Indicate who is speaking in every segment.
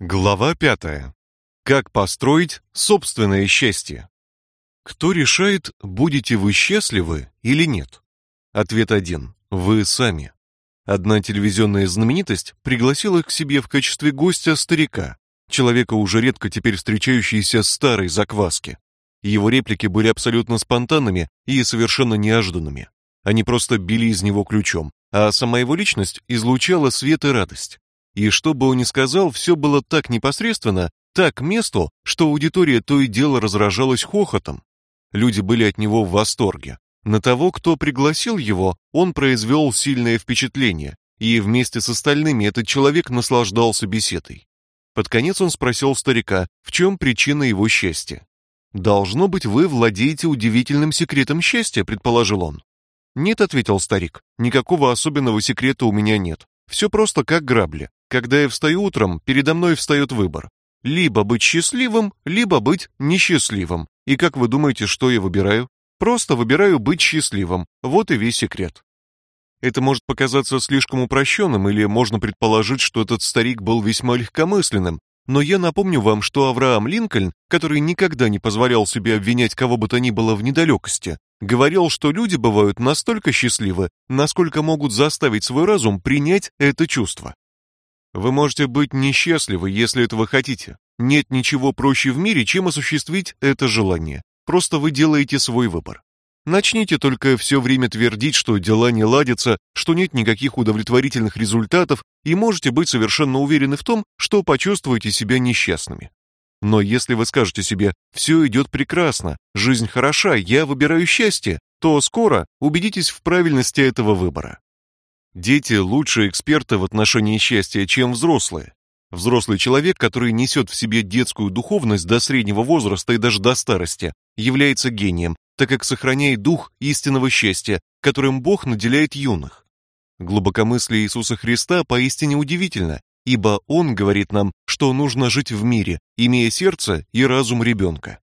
Speaker 1: Глава пятая. Как построить собственное счастье? Кто решает, будете вы счастливы или нет? Ответ один: вы сами. Одна телевизионная знаменитость пригласила к себе в качестве гостя старика, человека уже редко теперь встречающийся старой закваски. Его реплики были абсолютно спонтанными и совершенно неожиданными. Они просто били из него ключом, а сама его личность излучала свет и радость. И что бы он ни сказал, все было так непосредственно, так к месту, что аудитория то и дело разражалась хохотом. Люди были от него в восторге. На того, кто пригласил его, он произвел сильное впечатление, и вместе с остальными этот человек наслаждался беседой. Под конец он спросил старика, в чем причина его счастья. Должно быть, вы владеете удивительным секретом счастья, предположил он. Нет, ответил старик. Никакого особенного секрета у меня нет. Все просто как грабли. Когда я встаю утром, передо мной встает выбор: либо быть счастливым, либо быть несчастливым. И как вы думаете, что я выбираю? Просто выбираю быть счастливым. Вот и весь секрет. Это может показаться слишком упрощенным, или можно предположить, что этот старик был весьма легкомысленным, но я напомню вам, что Авраам Линкольн, который никогда не позволял себе обвинять кого бы то ни было в недалекости, говорил, что люди бывают настолько счастливы, насколько могут заставить свой разум принять это чувство. Вы можете быть несчастливы, если этого хотите. Нет ничего проще в мире, чем осуществить это желание. Просто вы делаете свой выбор. Начните только все время твердить, что дела не ладятся, что нет никаких удовлетворительных результатов, и можете быть совершенно уверены в том, что почувствуете себя несчастными. Но если вы скажете себе: «все идет прекрасно, жизнь хороша, я выбираю счастье", то скоро убедитесь в правильности этого выбора. Дети лучшие эксперты в отношении счастья, чем взрослые. Взрослый человек, который несет в себе детскую духовность до среднего возраста и даже до старости, является гением, так как сохраняет дух истинного счастья, которым Бог наделяет юных. Глубокомыслие Иисуса Христа поистине удивительно, ибо он говорит нам, что нужно жить в мире, имея сердце и разум ребенка.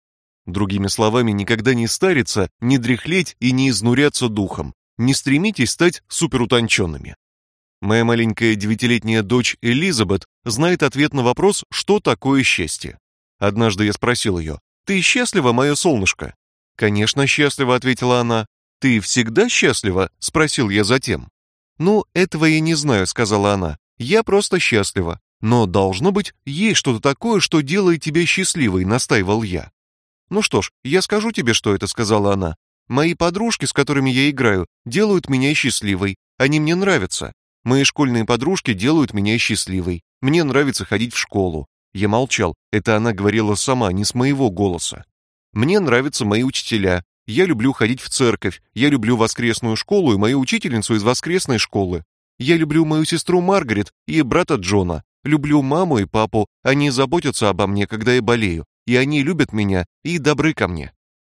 Speaker 1: Другими словами, никогда не стариться, не дряхлеть и не изнуряться духом, не стремитесь стать суперутонченными. Моя маленькая девятилетняя дочь Элизабет знает ответ на вопрос, что такое счастье. Однажды я спросил ее: "Ты счастлива, мое солнышко?" "Конечно, счастлива", ответила она. "Ты всегда счастлива?" спросил я затем. "Ну, этого я не знаю", сказала она. "Я просто счастлива, но должно быть есть что-то такое, что делает тебя счастливой", настаивал я. "Ну что ж, я скажу тебе, что это", сказала она. Мои подружки, с которыми я играю, делают меня счастливой. Они мне нравятся. Мои школьные подружки делают меня счастливой. Мне нравится ходить в школу. Я молчал. Это она говорила сама, не с моего голоса. Мне нравятся мои учителя. Я люблю ходить в церковь. Я люблю воскресную школу и мою учительницу из воскресной школы. Я люблю мою сестру Маргарет и брата Джона. Люблю маму и папу. Они заботятся обо мне, когда я болею, и они любят меня и добры ко мне.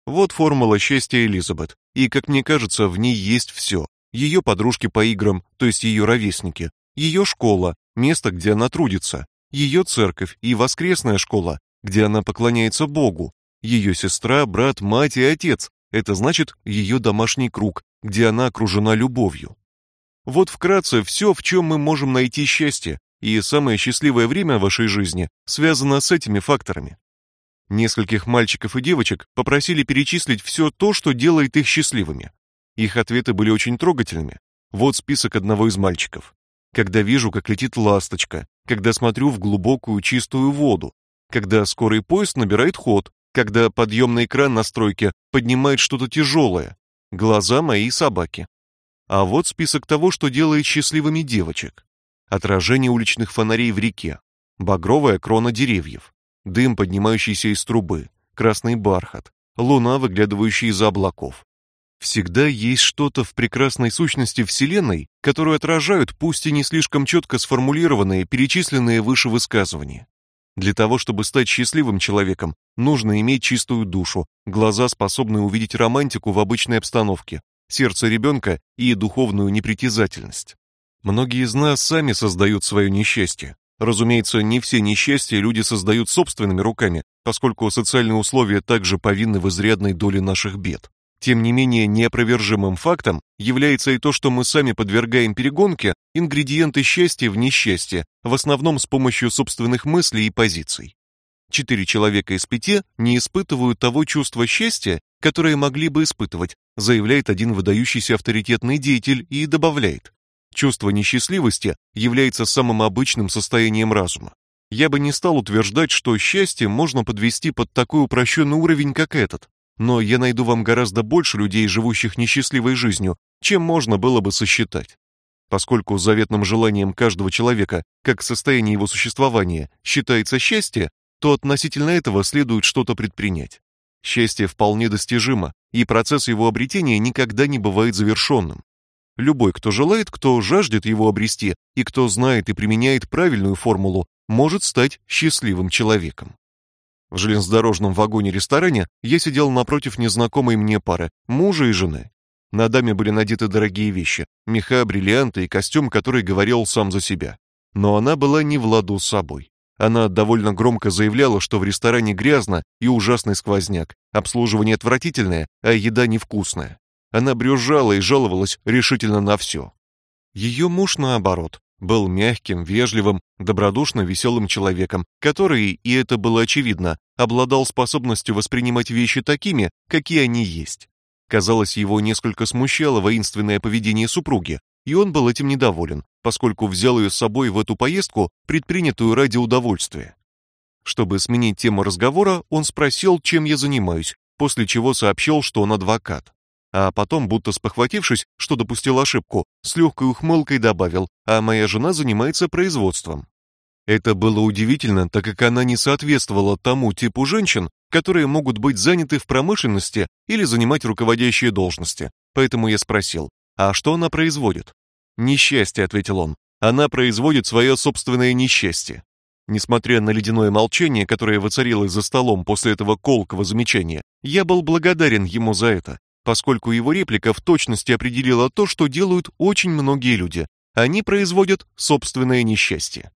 Speaker 1: Вот формула счастья Элизабет, и, как мне кажется, в ней есть все. Ее подружки по играм, то есть ее ровесники, ее школа, место, где она трудится, ее церковь и воскресная школа, где она поклоняется Богу, ее сестра, брат, мать и отец. Это значит ее домашний круг, где она окружена любовью. Вот вкратце все, в чем мы можем найти счастье, и самое счастливое время вашей жизни связано с этими факторами. Нескольких мальчиков и девочек попросили перечислить все то, что делает их счастливыми. Их ответы были очень трогательными. Вот список одного из мальчиков. Когда вижу, как летит ласточка, когда смотрю в глубокую чистую воду, когда скорый поезд набирает ход, когда подъемный кран на стройке поднимает что-то тяжелое, глаза моей собаки. А вот список того, что делает счастливыми девочек. Отражение уличных фонарей в реке, багровая крона деревьев, дым, поднимающийся из трубы, красный бархат, луна, выглядывающая из облаков. Всегда есть что-то в прекрасной сущности Вселенной, которую отражают пусть и не слишком четко сформулированные, перечисленные выше высказывания. Для того, чтобы стать счастливым человеком, нужно иметь чистую душу, глаза, способные увидеть романтику в обычной обстановке, сердце ребенка и духовную непритязательность. Многие из нас сами создают свое несчастье, Разумеется, не все несчастья люди создают собственными руками, поскольку социальные условия также повинны в изрядной доле наших бед. Тем не менее, неопровержимым фактом является и то, что мы сами подвергаем перегонке ингредиенты счастья в несчастье, в основном с помощью собственных мыслей и позиций. Четыре человека из пяти не испытывают того чувства счастья, которое могли бы испытывать, заявляет один выдающийся авторитетный деятель и добавляет: чувство несчастливости является самым обычным состоянием разума. Я бы не стал утверждать, что счастье можно подвести под такой упрощенный уровень, как этот, но я найду вам гораздо больше людей, живущих несчастливой жизнью, чем можно было бы сосчитать. Поскольку заветным желанием каждого человека, как состояние его существования, считается счастье, то относительно этого следует что-то предпринять. Счастье вполне достижимо, и процесс его обретения никогда не бывает завершенным. Любой, кто желает, кто жаждет его обрести и кто знает и применяет правильную формулу, может стать счастливым человеком. В железнодорожном вагоне-ресторане я сидел напротив незнакомой мне пары, мужа и жены. На даме были надеты дорогие вещи: меха, бриллианты и костюм, который говорил сам за себя. Но она была не в ладу с собой. Она довольно громко заявляла, что в ресторане грязно и ужасный сквозняк, обслуживание отвратительное, а еда невкусная. Она брюзжала и жаловалась решительно на все. Ее муж, наоборот, был мягким, вежливым, добродушно веселым человеком, который, и это было очевидно, обладал способностью воспринимать вещи такими, какие они есть. Казалось, его несколько смущало воинственное поведение супруги, и он был этим недоволен, поскольку взял ее с собой в эту поездку, предпринятую ради удовольствия. Чтобы сменить тему разговора, он спросил, чем я занимаюсь, после чего сообщил, что он адвокат а потом, будто спохватившись, что допустил ошибку, с легкой ухмылкой добавил: "А моя жена занимается производством". Это было удивительно, так как она не соответствовала тому типу женщин, которые могут быть заняты в промышленности или занимать руководящие должности. Поэтому я спросил: "А что она производит?" "Несчастье", ответил он. "Она производит свое собственное несчастье". Несмотря на ледяное молчание, которое воцарилось за столом после этого колкого замечания, я был благодарен ему за это поскольку его реплика в точности определила то, что делают очень многие люди. Они производят собственное несчастье.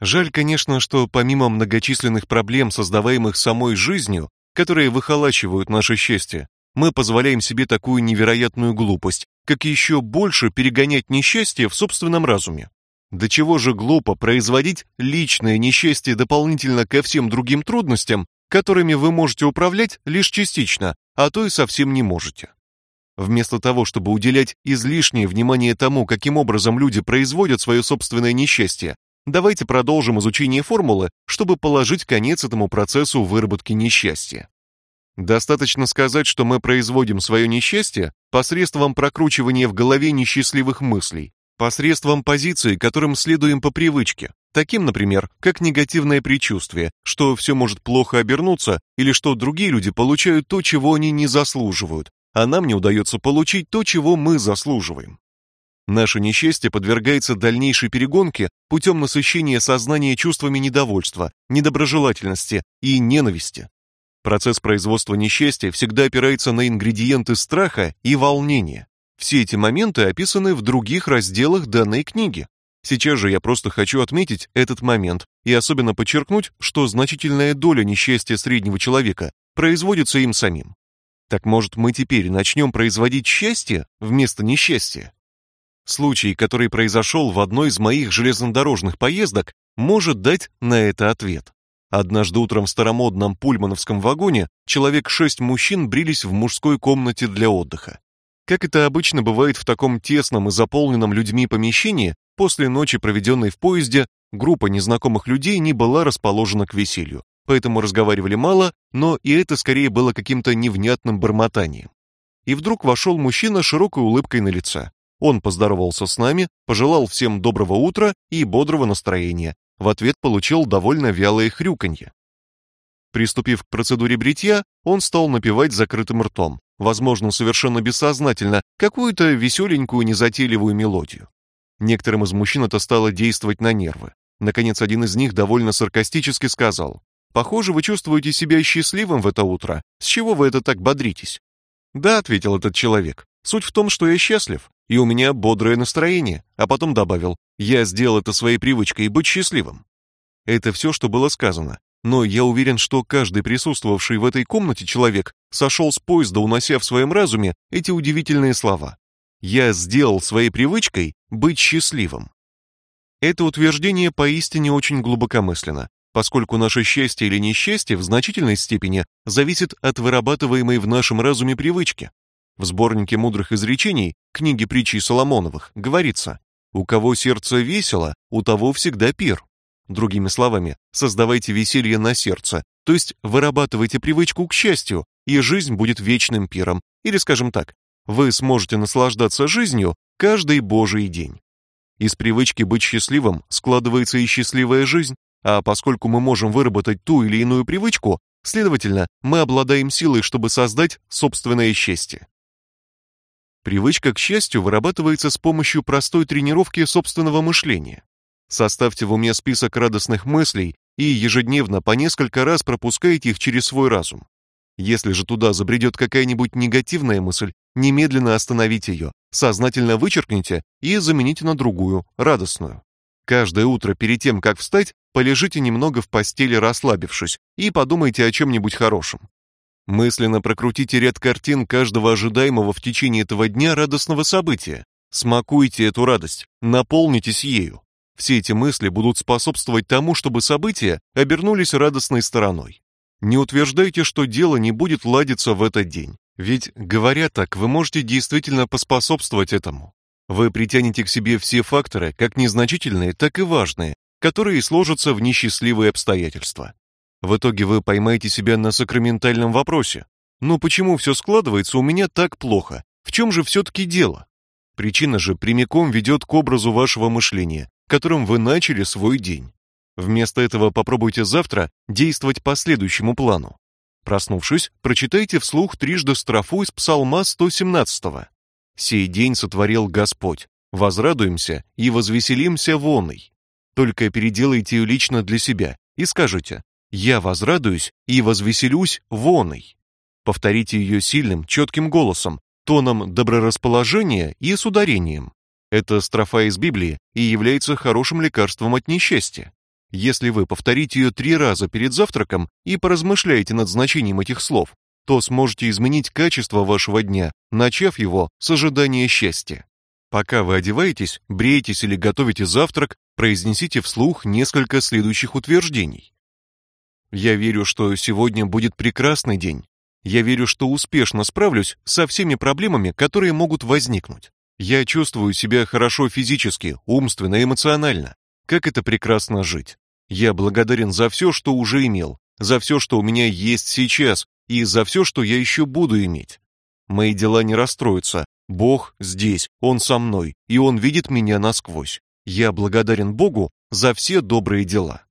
Speaker 1: Жаль, конечно, что помимо многочисленных проблем, создаваемых самой жизнью, которые выхолачивают наше счастье, мы позволяем себе такую невероятную глупость, как еще больше перегонять несчастье в собственном разуме. До чего же глупо производить личное несчастье дополнительно ко всем другим трудностям, которыми вы можете управлять лишь частично, а то и совсем не можете. Вместо того, чтобы уделять излишнее внимание тому, каким образом люди производят свое собственное несчастье, давайте продолжим изучение формулы, чтобы положить конец этому процессу выработки несчастья. Достаточно сказать, что мы производим свое несчастье посредством прокручивания в голове несчастливых мыслей, посредством позиций, которым следуем по привычке, таким, например, как негативное предчувствие, что все может плохо обернуться или что другие люди получают то, чего они не заслуживают, а нам не удается получить то, чего мы заслуживаем. Наше несчастье подвергается дальнейшей перегонке путем насыщения сознания чувствами недовольства, недоброжелательности и ненависти. Процесс производства несчастья всегда опирается на ингредиенты страха и волнения. Все эти моменты описаны в других разделах данной книги. Сейчас же я просто хочу отметить этот момент и особенно подчеркнуть, что значительная доля несчастья среднего человека производится им самим. Так может, мы теперь начнем производить счастье вместо несчастья? Случай, который произошел в одной из моих железнодорожных поездок, может дать на это ответ. Однажды утром в старомодном пульмановском вагоне человек шесть мужчин брились в мужской комнате для отдыха. Как это обычно бывает в таком тесном и заполненном людьми помещении, после ночи, проведенной в поезде, группа незнакомых людей не была расположена к веселью поэтому разговаривали мало, но и это скорее было каким-то невнятным бормотанием. И вдруг вошел мужчина с широкой улыбкой на лице. Он поздоровался с нами, пожелал всем доброго утра и бодрого настроения. В ответ получил довольно вялое хрюканье. Приступив к процедуре бритья, он стал напевать закрытым ртом, возможно, совершенно бессознательно, какую-то веселенькую незатейливую мелодию. Некоторым из мужчин это стало действовать на нервы. Наконец, один из них довольно саркастически сказал: Похоже, вы чувствуете себя счастливым в это утро. С чего вы это так бодритесь? Да, ответил этот человек. Суть в том, что я счастлив, и у меня бодрое настроение, а потом добавил: я сделал это своей привычкой быть счастливым. Это все, что было сказано. но я уверен, что каждый присутствовавший в этой комнате человек сошел с поезда, унося в своем разуме эти удивительные слова. Я сделал своей привычкой быть счастливым. Это утверждение поистине очень глубокомысленно, поскольку наше счастье или несчастье в значительной степени зависит от вырабатываемой в нашем разуме привычки. В сборнике мудрых изречений, книги притчей Соломоновых, говорится: "У кого сердце весело, у того всегда пир". Другими словами, создавайте веселье на сердце, то есть вырабатывайте привычку к счастью, и жизнь будет вечным пиром. Или, скажем так, вы сможете наслаждаться жизнью каждый божий день. Из привычки быть счастливым складывается и счастливая жизнь, а поскольку мы можем выработать ту или иную привычку, следовательно, мы обладаем силой, чтобы создать собственное счастье. Привычка к счастью вырабатывается с помощью простой тренировки собственного мышления. Составьте в уме список радостных мыслей и ежедневно по несколько раз пропускайте их через свой разум. Если же туда забредет какая-нибудь негативная мысль, немедленно остановите ее, сознательно вычеркните и замените на другую, радостную. Каждое утро перед тем, как встать, полежите немного в постели, расслабившись, и подумайте о чем нибудь хорошем. Мысленно прокрутите ряд картин каждого ожидаемого в течение этого дня радостного события. Смакуйте эту радость, наполнитесь ею. Все эти мысли будут способствовать тому, чтобы события обернулись радостной стороной. Не утверждайте, что дело не будет ладиться в этот день, ведь говоря так, вы можете действительно поспособствовать этому. Вы притянете к себе все факторы, как незначительные, так и важные, которые сложатся в несчастливые обстоятельства. В итоге вы поймаете себя на сакраментальном вопросе. Ну почему все складывается у меня так плохо? В чем же все-таки дело? Причина же прямиком ведет к образу вашего мышления, которым вы начали свой день. Вместо этого попробуйте завтра действовать по следующему плану. Проснувшись, прочитайте вслух трижды строфу из Псалма 117. «Сей день сотворил Господь, возрадуемся и возвеселимся воной». Только переделайте ее лично для себя и скажите я возрадуюсь и возвеселюсь воной. Повторите ее сильным, четким голосом, тоном доброрасположения и с ударением. Это строфа из Библии и является хорошим лекарством от несчастья. Если вы повторите ее три раза перед завтраком и поразмышляете над значением этих слов, то сможете изменить качество вашего дня, начав его с ожидания счастья. Пока вы одеваетесь, бреетесь или готовите завтрак, произнесите вслух несколько следующих утверждений. Я верю, что сегодня будет прекрасный день. Я верю, что успешно справлюсь со всеми проблемами, которые могут возникнуть. Я чувствую себя хорошо физически, умственно, эмоционально. Как это прекрасно жить. Я благодарен за все, что уже имел, за все, что у меня есть сейчас, и за все, что я еще буду иметь. Мои дела не расстроятся. Бог здесь, Он со мной, и Он видит меня насквозь. Я благодарен Богу за все добрые дела.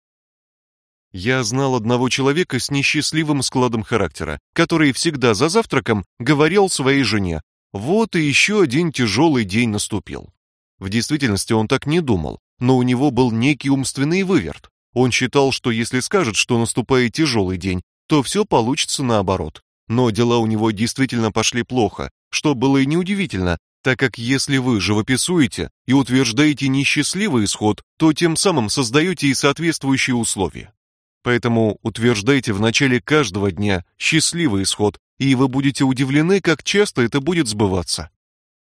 Speaker 1: Я знал одного человека с несчастливым складом характера, который всегда за завтраком говорил своей жене: "Вот и еще один тяжелый день наступил". В действительности он так не думал, но у него был некий умственный выверт. Он считал, что если скажет, что наступает тяжелый день, то все получится наоборот. Но дела у него действительно пошли плохо, что было и неудивительно, так как если вы живописуете и утверждаете несчастливый исход, то тем самым создаете и соответствующие условия. Поэтому утверждайте в начале каждого дня счастливый исход, и вы будете удивлены, как часто это будет сбываться.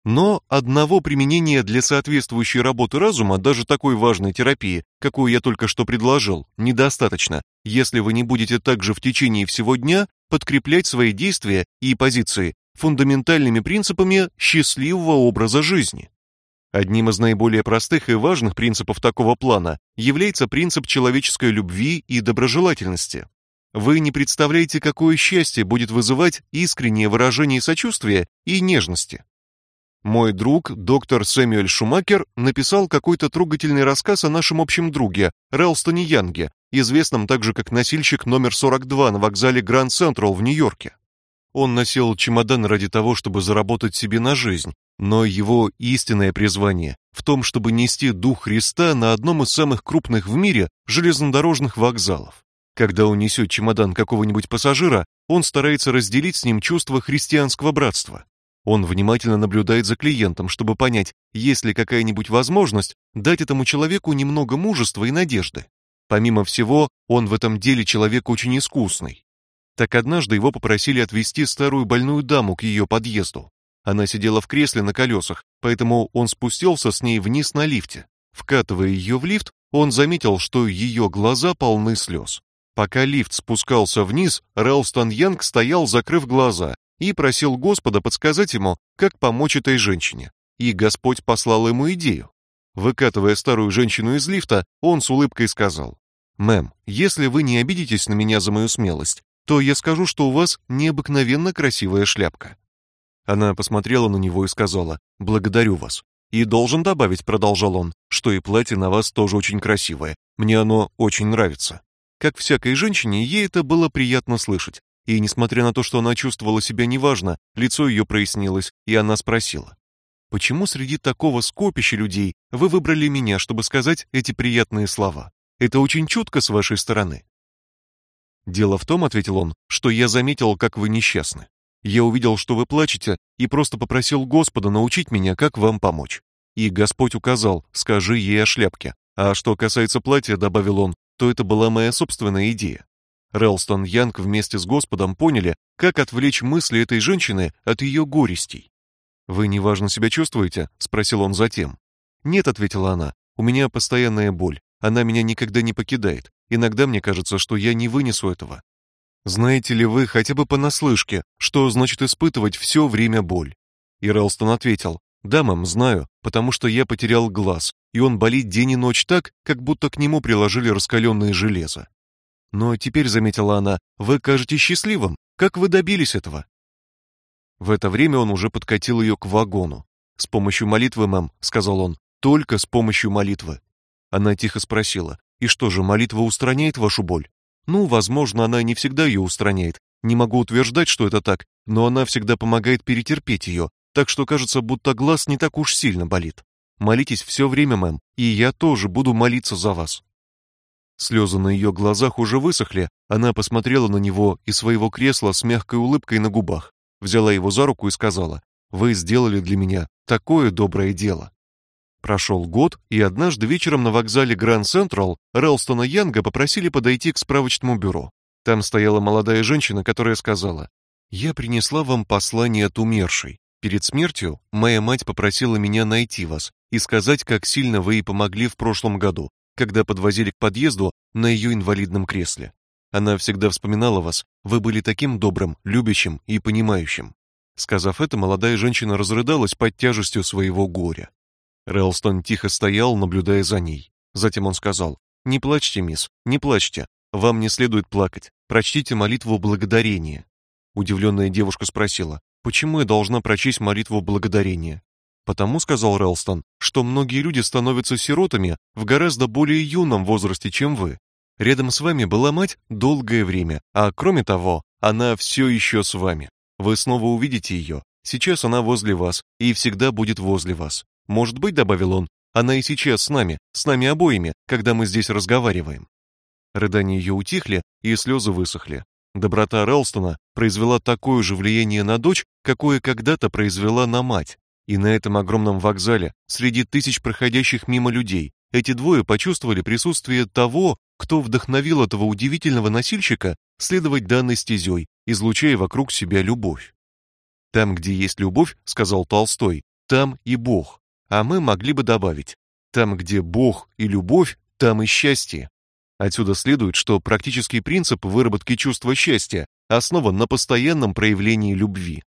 Speaker 1: Но одного применения для соответствующей работы разума, даже такой важной терапии, какую я только что предложил, недостаточно, если вы не будете также в течение всего дня подкреплять свои действия и позиции фундаментальными принципами счастливого образа жизни. Одним из наиболее простых и важных принципов такого плана является принцип человеческой любви и доброжелательности. Вы не представляете, какое счастье будет вызывать искреннее выражение сочувствия и нежности. Мой друг, доктор Сэмюэль Шумакер, написал какой-то трогательный рассказ о нашем общем друге, Рэлстоне Янге, известном также как носильщик номер 42 на вокзале Гранд Централ в Нью-Йорке. Он носил чемодан ради того, чтобы заработать себе на жизнь, но его истинное призвание в том, чтобы нести дух Христа на одном из самых крупных в мире железнодорожных вокзалов. Когда он несет чемодан какого-нибудь пассажира, он старается разделить с ним чувство христианского братства. Он внимательно наблюдает за клиентом, чтобы понять, есть ли какая-нибудь возможность дать этому человеку немного мужества и надежды. Помимо всего, он в этом деле человек очень искусный. Так однажды его попросили отвезти старую больную даму к ее подъезду. Она сидела в кресле на колесах, поэтому он спустился с ней вниз на лифте. Вкатывая ее в лифт, он заметил, что ее глаза полны слез. Пока лифт спускался вниз, Рэлстон Янг стоял, закрыв глаза, и просил Господа подсказать ему, как помочь этой женщине. И Господь послал ему идею. Выкатывая старую женщину из лифта, он с улыбкой сказал: "Мэм, если вы не обидитесь на меня за мою смелость, то я скажу, что у вас необыкновенно красивая шляпка". Она посмотрела на него и сказала: "Благодарю вас". И должен добавить, продолжал он, что и платье на вас тоже очень красивое. Мне оно очень нравится. Как всякой женщине, ей это было приятно слышать. И несмотря на то, что она чувствовала себя неважно, лицо ее прояснилось, и она спросила: "Почему среди такого скопища людей вы выбрали меня, чтобы сказать эти приятные слова? Это очень чутко с вашей стороны". "Дело в том", ответил он, "что я заметил, как вы несчастны. Я увидел, что вы плачете, и просто попросил Господа научить меня, как вам помочь. И Господь указал: "Скажи ей о шляпке". А что касается платья, добавил он, то это была моя собственная идея. Релстон Янг вместе с Господом поняли, как отвлечь мысли этой женщины от ее горестей. Вы неважно себя чувствуете? спросил он затем. Нет, ответила она. У меня постоянная боль. Она меня никогда не покидает. Иногда мне кажется, что я не вынесу этого. Знаете ли вы хотя бы понаслышке, что значит испытывать все время боль? И Релстон ответил: "Да, мам, знаю, потому что я потерял глаз, и он болит день и ночь так, как будто к нему приложили раскаленное железо". Но теперь заметила она: "Вы кажетесь счастливым. Как вы добились этого?" В это время он уже подкатил ее к вагону. "С помощью молитвы, мам", сказал он. "Только с помощью молитвы". Она тихо спросила: "И что же, молитва устраняет вашу боль?" Ну, возможно, она не всегда ее устраняет. Не могу утверждать, что это так, но она всегда помогает перетерпеть ее, так что кажется, будто глаз не так уж сильно болит. Молитесь все время, мэм, и я тоже буду молиться за вас. Слезы на ее глазах уже высохли. Она посмотрела на него из своего кресла с мягкой улыбкой на губах, взяла его за руку и сказала: "Вы сделали для меня такое доброе дело". Прошел год, и однажды вечером на вокзале Гранд Централ Релстона Янга попросили подойти к справочному бюро. Там стояла молодая женщина, которая сказала: "Я принесла вам послание от умершей. Перед смертью моя мать попросила меня найти вас и сказать, как сильно вы ей помогли в прошлом году, когда подвозили к подъезду на ее инвалидном кресле. Она всегда вспоминала вас. Вы были таким добрым, любящим и понимающим". Сказав это, молодая женщина разрыдалась под тяжестью своего горя. Рэлстон тихо стоял, наблюдая за ней. Затем он сказал: "Не плачьте, мисс, не плачьте. Вам не следует плакать. Прочтите молитву благодарения". Удивленная девушка спросила: "Почему я должна прочесть молитву благодарения?" "Потому", сказал Рэлстон, "что многие люди становятся сиротами в гораздо более юном возрасте, чем вы. Рядом с вами была мать долгое время, а кроме того, она все еще с вами. Вы снова увидите ее. Сейчас она возле вас и всегда будет возле вас. Может быть, добавил он, она и сейчас с нами, с нами обоими, когда мы здесь разговариваем. Рыдания ее утихли, и слезы высохли. Доброта Релстона произвела такое же влияние на дочь, какое когда-то произвела на мать. И на этом огромном вокзале, среди тысяч проходящих мимо людей, эти двое почувствовали присутствие того, кто вдохновил этого удивительного носильщика следовать данной стезей, излучая вокруг себя любовь. Там, где есть любовь, сказал Толстой, там и Бог. А мы могли бы добавить: там, где Бог и любовь, там и счастье. Отсюда следует, что практический принцип выработки чувства счастья основан на постоянном проявлении любви.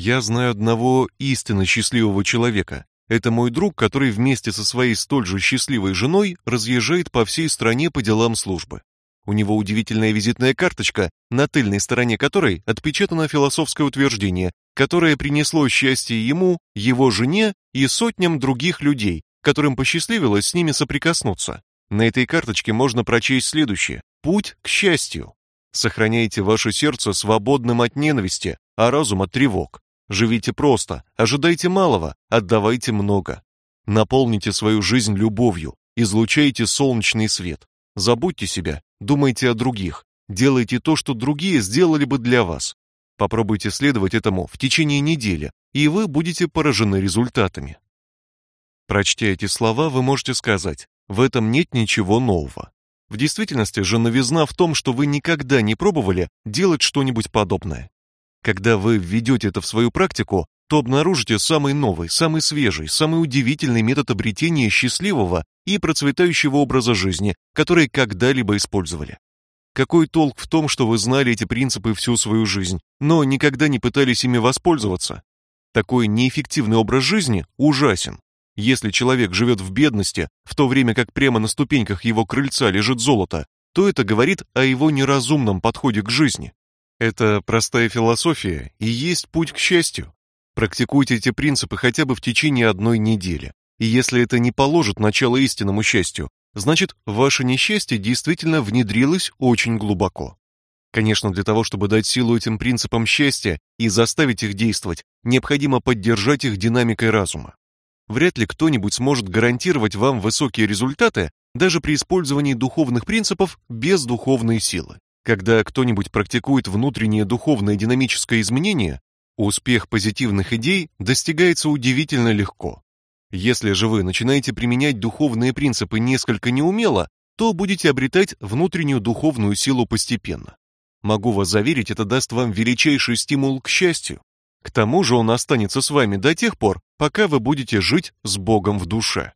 Speaker 1: Я знаю одного истинно счастливого человека. Это мой друг, который вместе со своей столь же счастливой женой разъезжает по всей стране по делам службы. У него удивительная визитная карточка, на тыльной стороне которой отпечатано философское утверждение которое принесло счастье ему, его жене и сотням других людей, которым посчастливилось с ними соприкоснуться. На этой карточке можно прочесть следующее: Путь к счастью. Сохраняйте ваше сердце свободным от ненависти, а разум от тревог. Живите просто, ожидайте малого, отдавайте много. Наполните свою жизнь любовью, излучайте солнечный свет. Забудьте себя, думайте о других, делайте то, что другие сделали бы для вас. Попробуйте следовать этому в течение недели, и вы будете поражены результатами. Прочтя эти слова, вы можете сказать: в этом нет ничего нового. В действительности же новизна в том, что вы никогда не пробовали делать что-нибудь подобное. Когда вы введете это в свою практику, то обнаружите самый новый, самый свежий, самый удивительный метод обретения счастливого и процветающего образа жизни, который когда-либо использовали. Какой толк в том, что вы знали эти принципы всю свою жизнь, но никогда не пытались ими воспользоваться? Такой неэффективный образ жизни ужасен. Если человек живет в бедности, в то время как прямо на ступеньках его крыльца лежит золото, то это говорит о его неразумном подходе к жизни. Это простая философия и есть путь к счастью. Практикуйте эти принципы хотя бы в течение одной недели. И если это не положит начало истинному счастью, значит, ваше несчастье действительно внедрилось очень глубоко. Конечно, для того, чтобы дать силу этим принципам счастья и заставить их действовать, необходимо поддержать их динамикой разума. Вряд ли кто-нибудь сможет гарантировать вам высокие результаты даже при использовании духовных принципов без духовной силы. Когда кто-нибудь практикует внутреннее духовное динамическое изменение, Успех позитивных идей достигается удивительно легко. Если же вы начинаете применять духовные принципы несколько неумело, то будете обретать внутреннюю духовную силу постепенно. Могу вас заверить, это даст вам величайший стимул к счастью. К тому же он останется с вами до тех пор, пока вы будете жить с Богом в душе.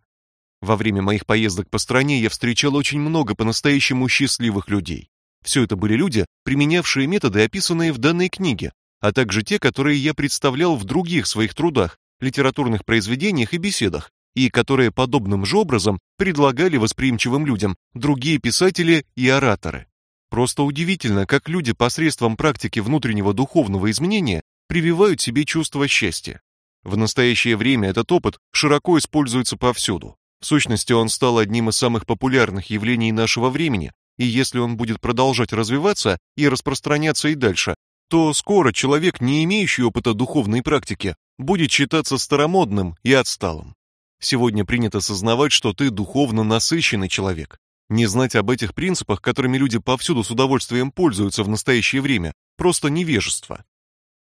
Speaker 1: Во время моих поездок по стране я встречал очень много по-настоящему счастливых людей. Все это были люди, применявшие методы, описанные в данной книге, а также те, которые я представлял в других своих трудах, литературных произведениях и беседах, и которые подобным же образом предлагали восприимчивым людям другие писатели и ораторы. Просто удивительно, как люди посредством практики внутреннего духовного изменения прививают себе чувство счастья. В настоящее время этот опыт широко используется повсюду. В сущности, он стал одним из самых популярных явлений нашего времени, и если он будет продолжать развиваться и распространяться и дальше, то скоро человек, не имеющий опыта духовной практики, будет считаться старомодным и отсталым. Сегодня принято сознавать, что ты духовно насыщенный человек. Не знать об этих принципах, которыми люди повсюду с удовольствием пользуются в настоящее время, просто невежество.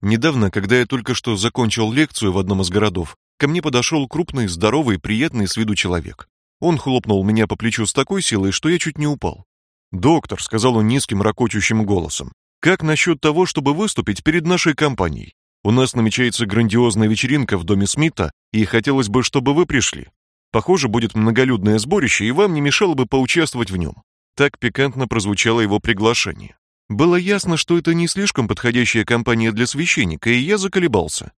Speaker 1: Недавно, когда я только что закончил лекцию в одном из городов, ко мне подошел крупный, здоровый, приятный с виду человек. Он хлопнул меня по плечу с такой силой, что я чуть не упал. "Доктор", сказал он низким ракочущим голосом. Как насчет того, чтобы выступить перед нашей компанией? У нас намечается грандиозная вечеринка в доме Смита, и хотелось бы, чтобы вы пришли. Похоже, будет многолюдное сборище, и вам не мешало бы поучаствовать в нем». Так пикантно прозвучало его приглашение. Было ясно, что это не слишком подходящая компания для священника, и я заколебался.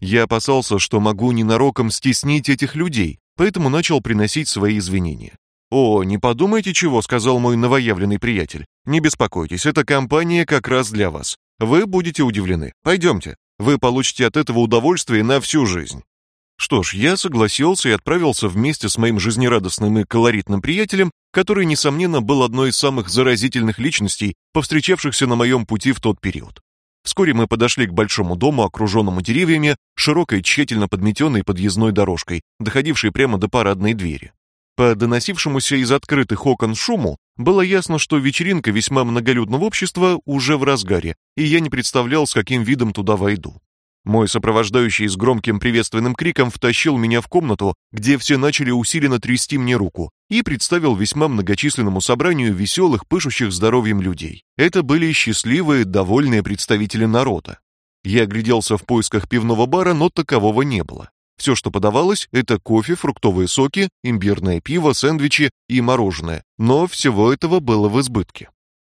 Speaker 1: Я опасался, что могу ненароком стеснить этих людей, поэтому начал приносить свои извинения. «О, не подумайте чего», — сказал мой новоявленный приятель. «Не беспокойтесь, эта компания как раз для вас. Вы будете удивлены. Пойдемте. Вы получите от этого удовольствие на всю жизнь». Что ж, я согласился и отправился вместе с моим жизнерадостным и колоритным приятелем, который, несомненно, был одной из самых заразительных личностей, повстречавшихся на моем пути в тот период. Вскоре мы подошли к большому дому, окруженному деревьями, широкой, тщательно подметенной подъездной дорожкой, доходившей прямо до парадной двери. По доносившемуся из открытых окон шуму было ясно, что вечеринка весьма многолюдного общества уже в разгаре, и я не представлял, с каким видом туда войду. Мой сопровождающий с громким приветственным криком втащил меня в комнату, где все начали усиленно трясти мне руку, и представил весьма многочисленному собранию веселых, пышущих здоровьем людей. Это были счастливые, довольные представители народа. Я огляделся в поисках пивного бара, но такового не было. Все, что подавалось, это кофе, фруктовые соки, имбирное пиво, сэндвичи и мороженое, но всего этого было в избытке.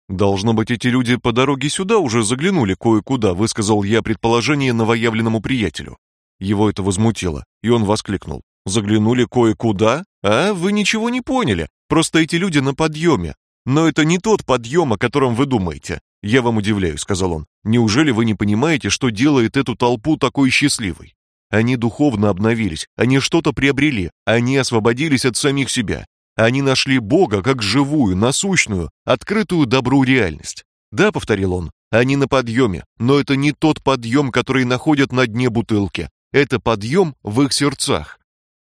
Speaker 1: Должно быть, эти люди по дороге сюда уже заглянули кое-куда, высказал я предположение новоявленному приятелю. Его это возмутило, и он воскликнул: "Заглянули кое-куда? А вы ничего не поняли. Просто эти люди на подъеме. Но это не тот подъем, о котором вы думаете. Я вам удивляюсь", сказал он. "Неужели вы не понимаете, что делает эту толпу такой счастливой? Они духовно обновились, они что-то приобрели, они освободились от самих себя. Они нашли Бога как живую, насущную, открытую добру реальность. Да, повторил он, они на подъеме, но это не тот подъем, который находят на дне бутылки. Это подъем в их сердцах.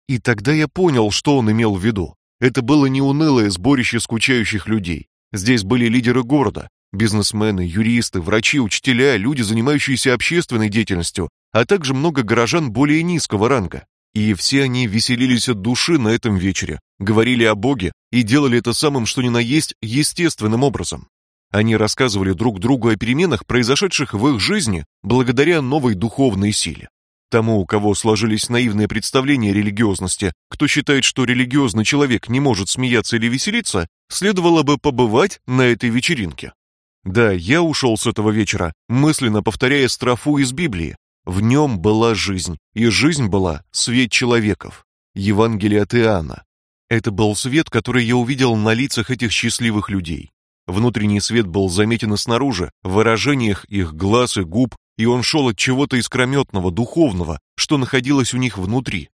Speaker 1: И тогда я понял, что он имел в виду. Это было не унылое сборище скучающих людей. Здесь были лидеры города, бизнесмены, юристы, врачи, учителя, люди, занимающиеся общественной деятельностью, а также много горожан более низкого ранга. И все они веселились от души на этом вечере, говорили о Боге и делали это самым что ни на есть естественным образом. Они рассказывали друг другу о переменах, произошедших в их жизни благодаря новой духовной силе. Тому, у кого сложились наивные представления о религиозности, кто считает, что религиозный человек не может смеяться или веселиться, следовало бы побывать на этой вечеринке. Да, я ушел с этого вечера, мысленно повторяя строфу из Библии. В нем была жизнь, и жизнь была свет человеков. Евангелие от Иоанна. Это был свет, который я увидел на лицах этих счастливых людей. Внутренний свет был заметен снаружи, в выражениях их глаз и губ, и он шел от чего-то искрометного, духовного, что находилось у них внутри.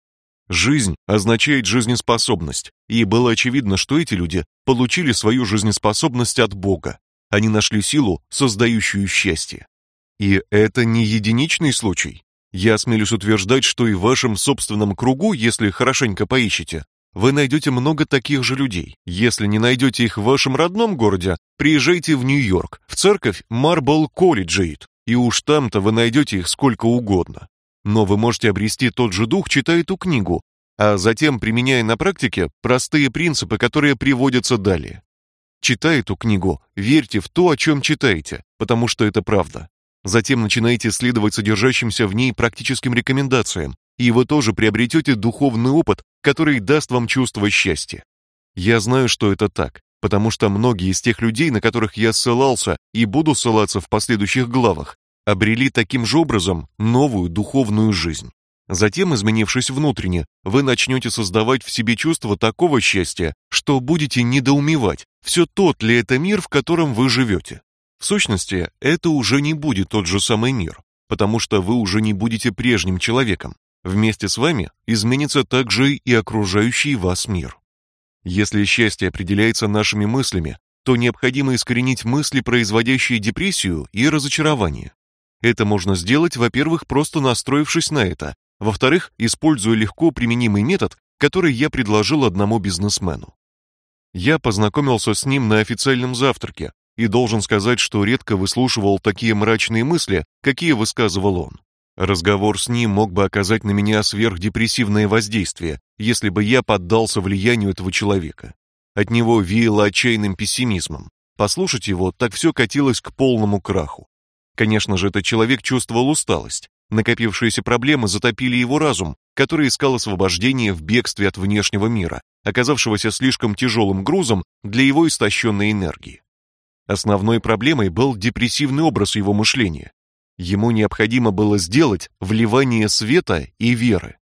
Speaker 1: Жизнь означает жизнеспособность, и было очевидно, что эти люди получили свою жизнеспособность от Бога. Они нашли силу, создающую счастье. И это не единичный случай. Я осмелюсь утверждать, что и в вашем собственном кругу, если хорошенько поищете, вы найдете много таких же людей. Если не найдете их в вашем родном городе, приезжайте в Нью-Йорк, в церковь Marble Collegiate, и уж там-то вы найдете их сколько угодно. Но вы можете обрести тот же дух, читая эту книгу, а затем применяя на практике простые принципы, которые приводятся далее. Читая эту книгу, верьте в то, о чем читаете, потому что это правда. Затем начинайте следовать содержащимся в ней практическим рекомендациям, и вы тоже приобретете духовный опыт, который даст вам чувство счастья. Я знаю, что это так, потому что многие из тех людей, на которых я ссылался и буду ссылаться в последующих главах, обрели таким же образом новую духовную жизнь. Затем, изменившись внутренне, вы начнете создавать в себе чувство такого счастья, что будете недоумевать, все тот ли это мир, в котором вы живете. В сущности, это уже не будет тот же самый мир, потому что вы уже не будете прежним человеком. Вместе с вами изменится также и окружающий вас мир. Если счастье определяется нашими мыслями, то необходимо искоренить мысли, производящие депрессию и разочарование. Это можно сделать, во-первых, просто настроившись на это, во-вторых, используя легко применимый метод, который я предложил одному бизнесмену. Я познакомился с ним на официальном завтраке и должен сказать, что редко выслушивал такие мрачные мысли, какие высказывал он. Разговор с ним мог бы оказать на меня сверхдепрессивное воздействие, если бы я поддался влиянию этого человека. От него веяло отчаянным пессимизмом. Послушать его, так все катилось к полному краху. Конечно же, этот человек чувствовал усталость. Накопившиеся проблемы затопили его разум, который искал освобождения в бегстве от внешнего мира, оказавшегося слишком тяжелым грузом для его истощенной энергии. Основной проблемой был депрессивный образ его мышления. Ему необходимо было сделать вливание света и веры.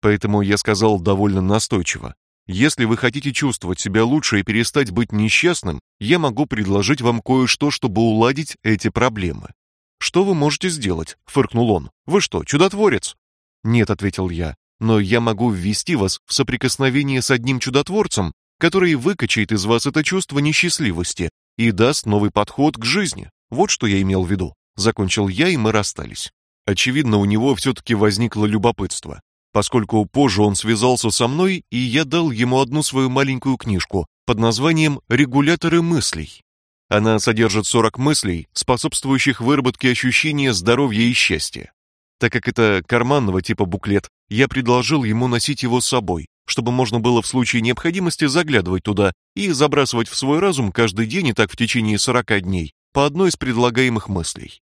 Speaker 1: Поэтому я сказал довольно настойчиво: "Если вы хотите чувствовать себя лучше и перестать быть несчастным, я могу предложить вам кое-что, чтобы уладить эти проблемы". "Что вы можете сделать?" фыркнул он. "Вы что, чудотворец?" "Нет", ответил я. "Но я могу ввести вас в соприкосновение с одним чудотворцем, который выкачает из вас это чувство несчастливости и даст новый подход к жизни. Вот что я имел в виду. Закончил я, и мы расстались. Очевидно, у него все таки возникло любопытство, поскольку позже он связался со мной, и я дал ему одну свою маленькую книжку под названием Регуляторы мыслей. Она содержит 40 мыслей, способствующих выработке ощущения здоровья и счастья. Так как это карманного типа буклет, я предложил ему носить его с собой, чтобы можно было в случае необходимости заглядывать туда и забрасывать в свой разум каждый день и так в течение 40 дней по одной из предлагаемых мыслей.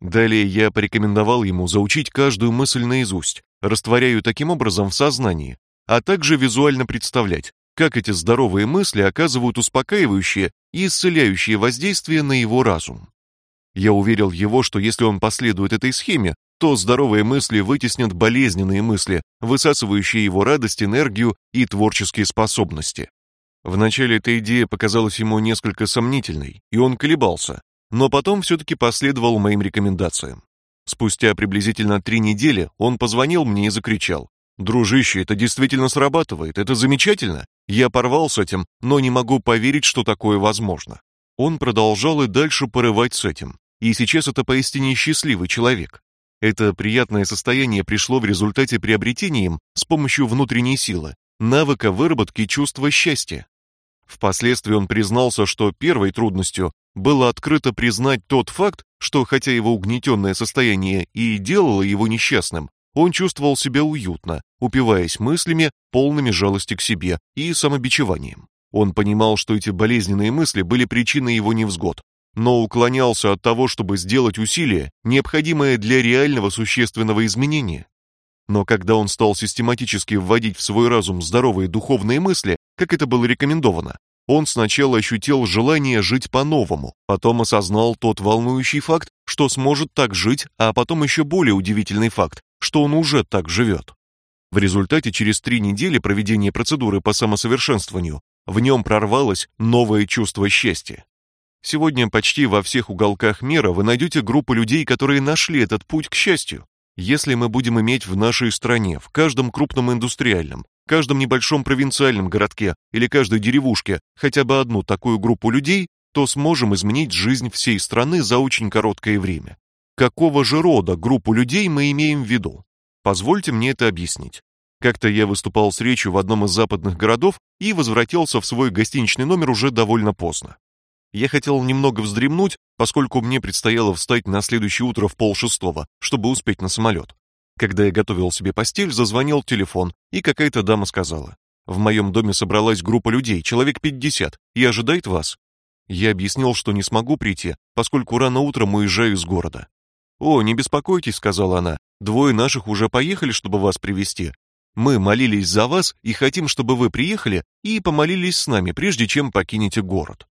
Speaker 1: Далее я порекомендовал ему заучить каждую мысль наизусть, растворяя ее таким образом в сознании, а также визуально представлять, как эти здоровые мысли оказывают успокаивающее и исцеляющее воздействие на его разум. Я уверил его, что если он последует этой схеме, то здоровые мысли вытеснят болезненные мысли, высасывающие его радость, энергию и творческие способности. Вначале эта идея показалась ему несколько сомнительной, и он колебался, но потом все таки последовал моим рекомендациям. Спустя приблизительно три недели он позвонил мне и закричал: "Дружище, это действительно срабатывает. Это замечательно. Я порвал с этим, но не могу поверить, что такое возможно". Он продолжал и дальше порывать с этим. И сейчас это поистине счастливый человек. Это приятное состояние пришло в результате приобретения им с помощью внутренней силы, навыка выработки чувства счастья. Впоследствии он признался, что первой трудностью было открыто признать тот факт, что хотя его угнетенное состояние и делало его несчастным, он чувствовал себя уютно, упиваясь мыслями, полными жалости к себе и самобичеванием. Он понимал, что эти болезненные мысли были причиной его невзгод, но уклонялся от того, чтобы сделать усилие, необходимое для реального существенного изменения. Но когда он стал систематически вводить в свой разум здоровые духовные мысли, как это было рекомендовано, он сначала ощутил желание жить по-новому, потом осознал тот волнующий факт, что сможет так жить, а потом еще более удивительный факт, что он уже так живет. В результате через три недели проведения процедуры по самосовершенствованию в нем прорвалось новое чувство счастья. Сегодня почти во всех уголках мира вы найдете группу людей, которые нашли этот путь к счастью. Если мы будем иметь в нашей стране, в каждом крупном индустриальном, каждом небольшом провинциальном городке или каждой деревушке хотя бы одну такую группу людей, то сможем изменить жизнь всей страны за очень короткое время. Какого же рода группу людей мы имеем в виду? Позвольте мне это объяснить. Как-то я выступал с речью в одном из западных городов и возвратился в свой гостиничный номер уже довольно поздно. Я хотел немного вздремнуть, поскольку мне предстояло встать на следующее утро в полшестого, чтобы успеть на самолет. Когда я готовил себе постель, зазвонил телефон, и какая-то дама сказала: "В моем доме собралась группа людей, человек 50, и ожидает вас". Я объяснил, что не смогу прийти, поскольку рано утром уезжаю из города. "О, не беспокойтесь", сказала она. "Двое наших уже поехали, чтобы вас привезти. Мы молились за вас и хотим, чтобы вы приехали и помолились с нами, прежде чем покинете город".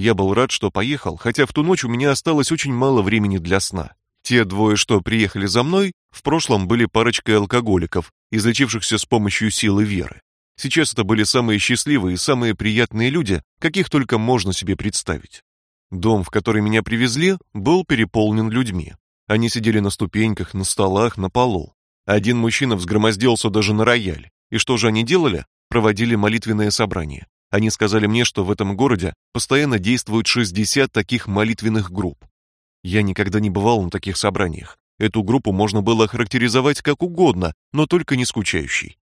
Speaker 1: Я был рад, что поехал, хотя в ту ночь у меня осталось очень мало времени для сна. Те двое, что приехали за мной, в прошлом были парочкой алкоголиков, излечившихся с помощью силы веры. Сейчас это были самые счастливые и самые приятные люди, каких только можно себе представить. Дом, в который меня привезли, был переполнен людьми. Они сидели на ступеньках, на столах, на полу. Один мужчина взгромоздился даже на рояль. И что же они делали? Проводили молитвенное собрание. Они сказали мне, что в этом городе постоянно действуют 60 таких молитвенных групп. Я никогда не бывал на таких собраниях. Эту группу можно было охарактеризовать как угодно, но только не скучающей.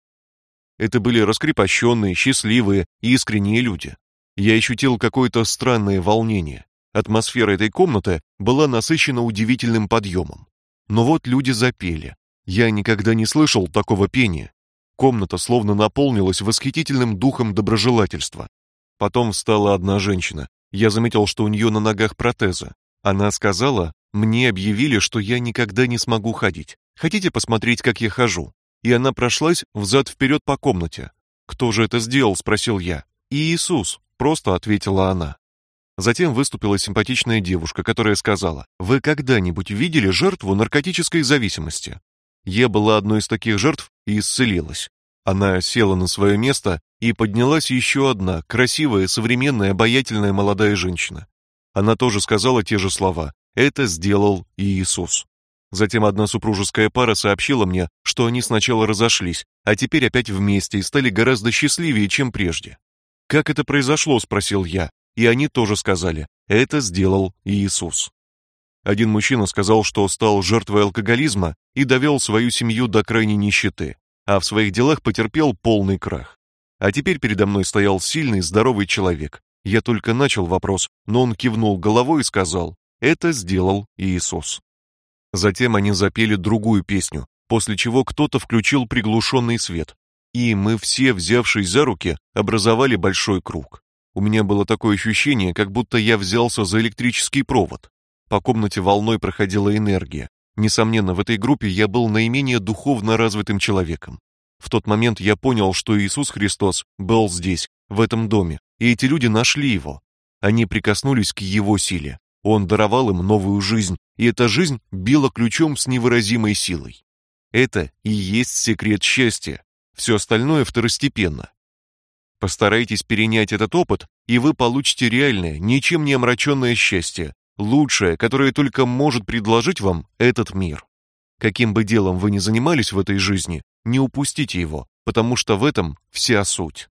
Speaker 1: Это были раскрепощенные, счастливые и искренние люди. Я ощутил какое-то странное волнение. Атмосфера этой комнаты была насыщена удивительным подъемом. Но вот люди запели. Я никогда не слышал такого пения. Комната словно наполнилась восхитительным духом доброжелательства. Потом встала одна женщина. Я заметил, что у нее на ногах протезы. Она сказала: "Мне объявили, что я никогда не смогу ходить. Хотите посмотреть, как я хожу?" И она прошлась взад вперед по комнате. "Кто же это сделал?" спросил я. "Иисус", просто ответила она. Затем выступила симпатичная девушка, которая сказала: "Вы когда-нибудь видели жертву наркотической зависимости?" Я была одной из таких жертв и исцелилась. Она села на свое место, и поднялась еще одна красивая, современная, обаятельная молодая женщина. Она тоже сказала те же слова. Это сделал Иисус. Затем одна супружеская пара сообщила мне, что они сначала разошлись, а теперь опять вместе и стали гораздо счастливее, чем прежде. Как это произошло, спросил я, и они тоже сказали: это сделал Иисус. Один мужчина сказал, что стал жертвой алкоголизма и довел свою семью до крайней нищеты, а в своих делах потерпел полный крах. А теперь передо мной стоял сильный, здоровый человек. Я только начал вопрос, но он кивнул головой и сказал: "Это сделал Иисус". Затем они запели другую песню, после чего кто-то включил приглушенный свет, и мы все, взявшись за руки, образовали большой круг. У меня было такое ощущение, как будто я взялся за электрический провод. По комнате волной проходила энергия. Несомненно, в этой группе я был наименее духовно развитым человеком. В тот момент я понял, что Иисус Христос был здесь, в этом доме, и эти люди нашли его. Они прикоснулись к его силе. Он даровал им новую жизнь, и эта жизнь била ключом с невыразимой силой. Это и есть секрет счастья. Все остальное второстепенно. Постарайтесь перенять этот опыт, и вы получите реальное, ничем не омраченное счастье, лучшее, которое только может предложить вам этот мир. Каким бы делом вы ни занимались в этой жизни, не упустите его, потому что в этом вся суть.